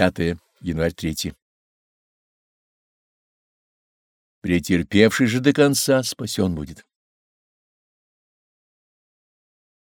5 январь 3. Претерпевший же до конца спасен будет.